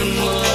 even more.